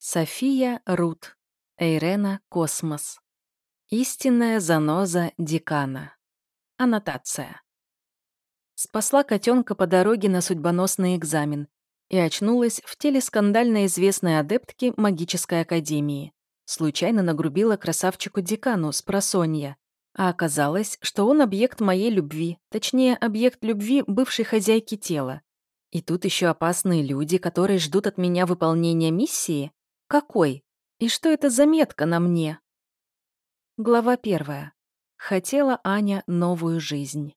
София Рут. Эйрена Космос. Истинная заноза декана. Аннотация. Спасла котенка по дороге на судьбоносный экзамен и очнулась в теле скандально известной адептки магической академии. Случайно нагрубила красавчику декану с просонья, а оказалось, что он объект моей любви, точнее, объект любви бывшей хозяйки тела. И тут еще опасные люди, которые ждут от меня выполнения миссии, какой? И что это за метка на мне? Глава первая. Хотела Аня новую жизнь.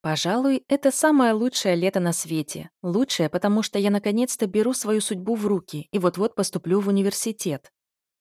Пожалуй, это самое лучшее лето на свете. Лучшее, потому что я наконец-то беру свою судьбу в руки и вот-вот поступлю в университет.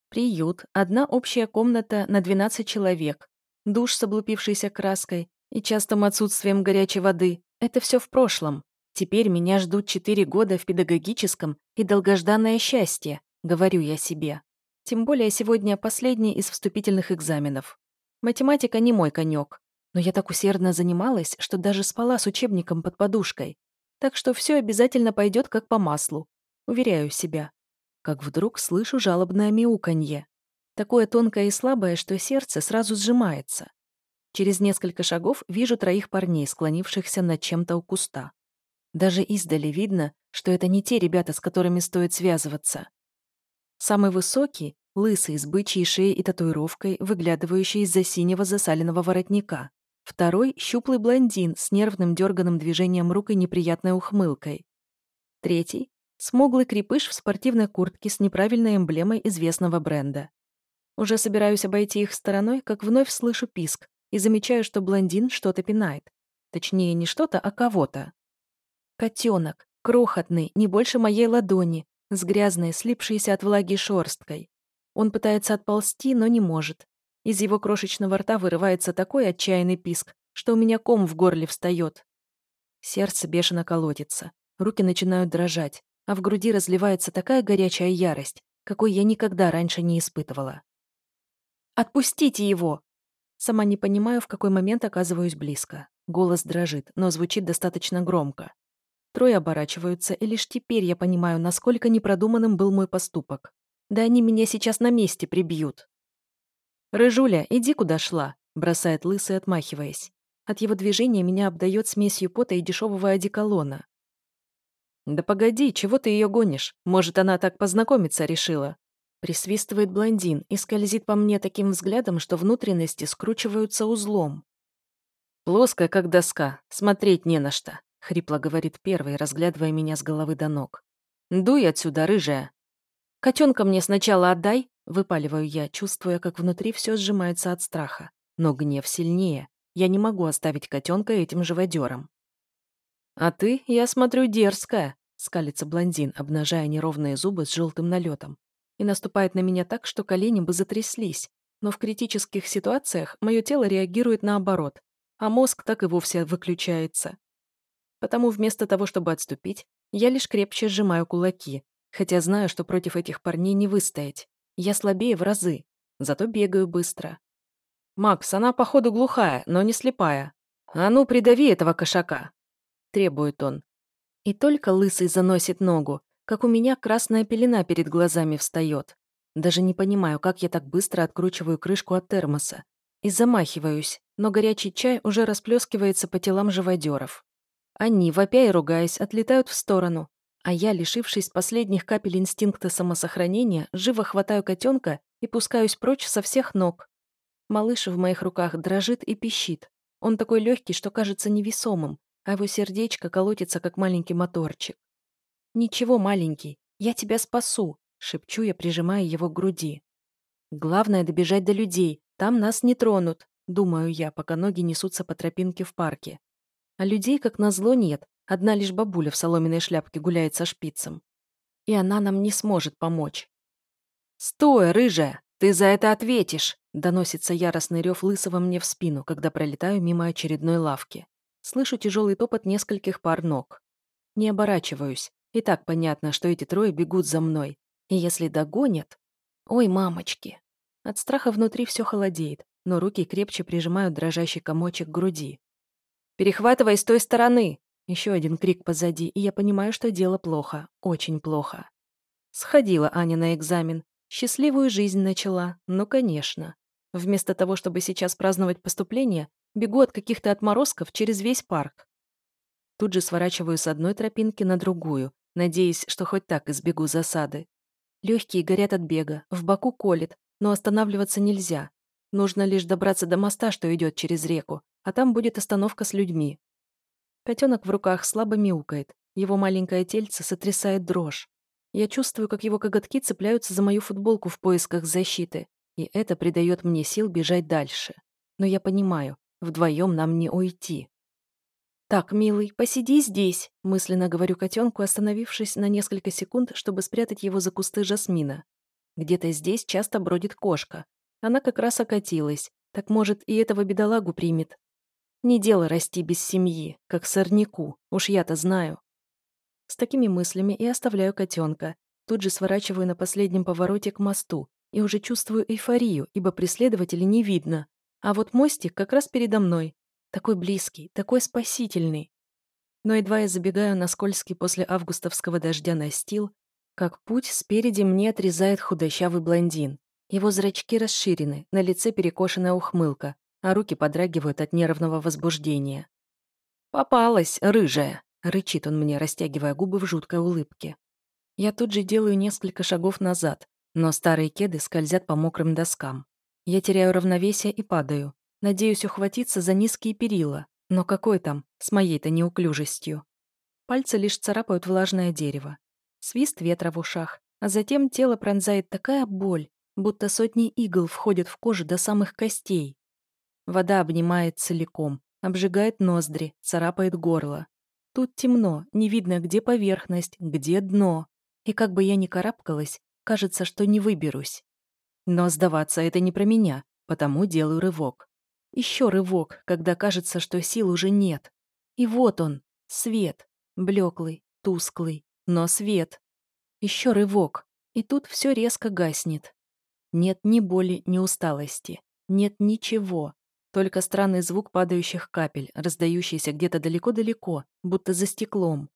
Приют, одна общая комната на 12 человек, душ с облупившейся краской и частым отсутствием горячей воды — это все в прошлом. Теперь меня ждут четыре года в педагогическом и долгожданное счастье, говорю я себе. Тем более сегодня последний из вступительных экзаменов. Математика не мой конек, но я так усердно занималась, что даже спала с учебником под подушкой. Так что все обязательно пойдет как по маслу. Уверяю себя. Как вдруг слышу жалобное мяуканье. Такое тонкое и слабое, что сердце сразу сжимается. Через несколько шагов вижу троих парней, склонившихся над чем-то у куста. Даже издали видно, что это не те ребята, с которыми стоит связываться. Самый высокий, лысый, с бычьей шеей и татуировкой, выглядывающий из-за синего засаленного воротника. Второй — щуплый блондин с нервным дерганым движением рук и неприятной ухмылкой. Третий — смуглый крепыш в спортивной куртке с неправильной эмблемой известного бренда. Уже собираюсь обойти их стороной, как вновь слышу писк и замечаю, что блондин что-то пинает. Точнее, не что-то, а кого-то. Котенок, крохотный, не больше моей ладони, с грязной, слипшейся от влаги шорсткой. Он пытается отползти, но не может. Из его крошечного рта вырывается такой отчаянный писк, что у меня ком в горле встает. Сердце бешено колотится, руки начинают дрожать, а в груди разливается такая горячая ярость, какой я никогда раньше не испытывала. «Отпустите его!» Сама не понимаю, в какой момент оказываюсь близко. Голос дрожит, но звучит достаточно громко. Трое оборачиваются, и лишь теперь я понимаю, насколько непродуманным был мой поступок. Да они меня сейчас на месте прибьют. «Рыжуля, иди куда шла», — бросает лысый, отмахиваясь. От его движения меня обдает смесью пота и дешевого одеколона. «Да погоди, чего ты ее гонишь? Может, она так познакомиться решила?» Присвистывает блондин и скользит по мне таким взглядом, что внутренности скручиваются узлом. Плоская, как доска, смотреть не на что. — хрипло говорит первый, разглядывая меня с головы до ног. «Дуй отсюда, рыжая!» «Котенка мне сначала отдай!» — выпаливаю я, чувствуя, как внутри все сжимается от страха. Но гнев сильнее. Я не могу оставить котенка этим живодером. «А ты, я смотрю, дерзкая!» — скалится блондин, обнажая неровные зубы с желтым налетом. И наступает на меня так, что колени бы затряслись. Но в критических ситуациях мое тело реагирует наоборот, а мозг так и вовсе выключается. Потому вместо того, чтобы отступить, я лишь крепче сжимаю кулаки, хотя знаю, что против этих парней не выстоять. Я слабее в разы, зато бегаю быстро. «Макс, она, походу, глухая, но не слепая. А ну, придави этого кошака!» — требует он. И только лысый заносит ногу, как у меня красная пелена перед глазами встает. Даже не понимаю, как я так быстро откручиваю крышку от термоса. И замахиваюсь, но горячий чай уже расплескивается по телам живодеров. Они, вопя и ругаясь, отлетают в сторону, а я, лишившись последних капель инстинкта самосохранения, живо хватаю котенка и пускаюсь прочь со всех ног. Малыш в моих руках дрожит и пищит. Он такой легкий, что кажется невесомым, а его сердечко колотится, как маленький моторчик. «Ничего, маленький, я тебя спасу», — шепчу я, прижимая его к груди. «Главное — добежать до людей, там нас не тронут», — думаю я, пока ноги несутся по тропинке в парке. А людей, как назло, нет. Одна лишь бабуля в соломенной шляпке гуляет со шпицем. И она нам не сможет помочь. «Стой, рыжая! Ты за это ответишь!» Доносится яростный рев лысого мне в спину, когда пролетаю мимо очередной лавки. Слышу тяжелый топот нескольких пар ног. Не оборачиваюсь. И так понятно, что эти трое бегут за мной. И если догонят... Ой, мамочки! От страха внутри все холодеет, но руки крепче прижимают дрожащий комочек к груди. «Перехватывай с той стороны!» Еще один крик позади, и я понимаю, что дело плохо. Очень плохо. Сходила Аня на экзамен. Счастливую жизнь начала, ну, конечно. Вместо того, чтобы сейчас праздновать поступление, бегу от каких-то отморозков через весь парк. Тут же сворачиваю с одной тропинки на другую, надеясь, что хоть так избегу засады. Легкие горят от бега, в боку колет, но останавливаться нельзя. Нужно лишь добраться до моста, что идет через реку, а там будет остановка с людьми. Котенок в руках слабо мяукает, его маленькое тельце сотрясает дрожь. Я чувствую, как его коготки цепляются за мою футболку в поисках защиты, и это придает мне сил бежать дальше. Но я понимаю, вдвоем нам не уйти. «Так, милый, посиди здесь», — мысленно говорю котенку, остановившись на несколько секунд, чтобы спрятать его за кусты жасмина. Где-то здесь часто бродит кошка. Она как раз окатилась. Так, может, и этого бедолагу примет. Не дело расти без семьи, как сорняку, уж я-то знаю. С такими мыслями и оставляю котенка. Тут же сворачиваю на последнем повороте к мосту и уже чувствую эйфорию, ибо преследователей не видно. А вот мостик как раз передо мной. Такой близкий, такой спасительный. Но едва я забегаю на скользкий после августовского дождя настил, как путь спереди мне отрезает худощавый блондин. Его зрачки расширены, на лице перекошенная ухмылка, а руки подрагивают от нервного возбуждения. «Попалась, рыжая!» Рычит он мне, растягивая губы в жуткой улыбке. Я тут же делаю несколько шагов назад, но старые кеды скользят по мокрым доскам. Я теряю равновесие и падаю. Надеюсь ухватиться за низкие перила. Но какой там, с моей-то неуклюжестью? Пальцы лишь царапают влажное дерево. Свист ветра в ушах, а затем тело пронзает такая боль, будто сотни игл входят в кожу до самых костей. Вода обнимает целиком, обжигает ноздри, царапает горло. Тут темно, не видно, где поверхность, где дно. И как бы я ни карабкалась, кажется, что не выберусь. Но сдаваться это не про меня, потому делаю рывок. Еще рывок, когда кажется, что сил уже нет. И вот он, свет, блеклый, тусклый, но свет. Еще рывок, и тут все резко гаснет. Нет ни боли, ни усталости. Нет ничего. Только странный звук падающих капель, раздающийся где-то далеко-далеко, будто за стеклом.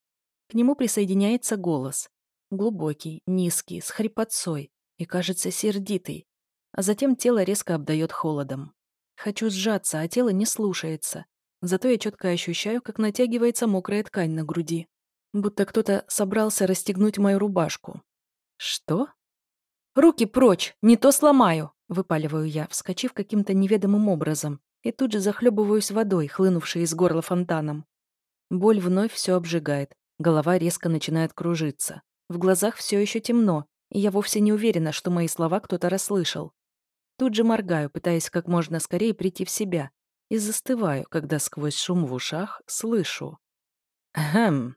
К нему присоединяется голос. Глубокий, низкий, с хрипотцой и, кажется, сердитый. А затем тело резко обдает холодом. Хочу сжаться, а тело не слушается. Зато я четко ощущаю, как натягивается мокрая ткань на груди. Будто кто-то собрался расстегнуть мою рубашку. Что? «Руки прочь! Не то сломаю!» — выпаливаю я, вскочив каким-то неведомым образом и тут же захлебываюсь водой, хлынувшей из горла фонтаном. Боль вновь все обжигает, голова резко начинает кружиться. В глазах все еще темно, и я вовсе не уверена, что мои слова кто-то расслышал. Тут же моргаю, пытаясь как можно скорее прийти в себя, и застываю, когда сквозь шум в ушах слышу. «Хм,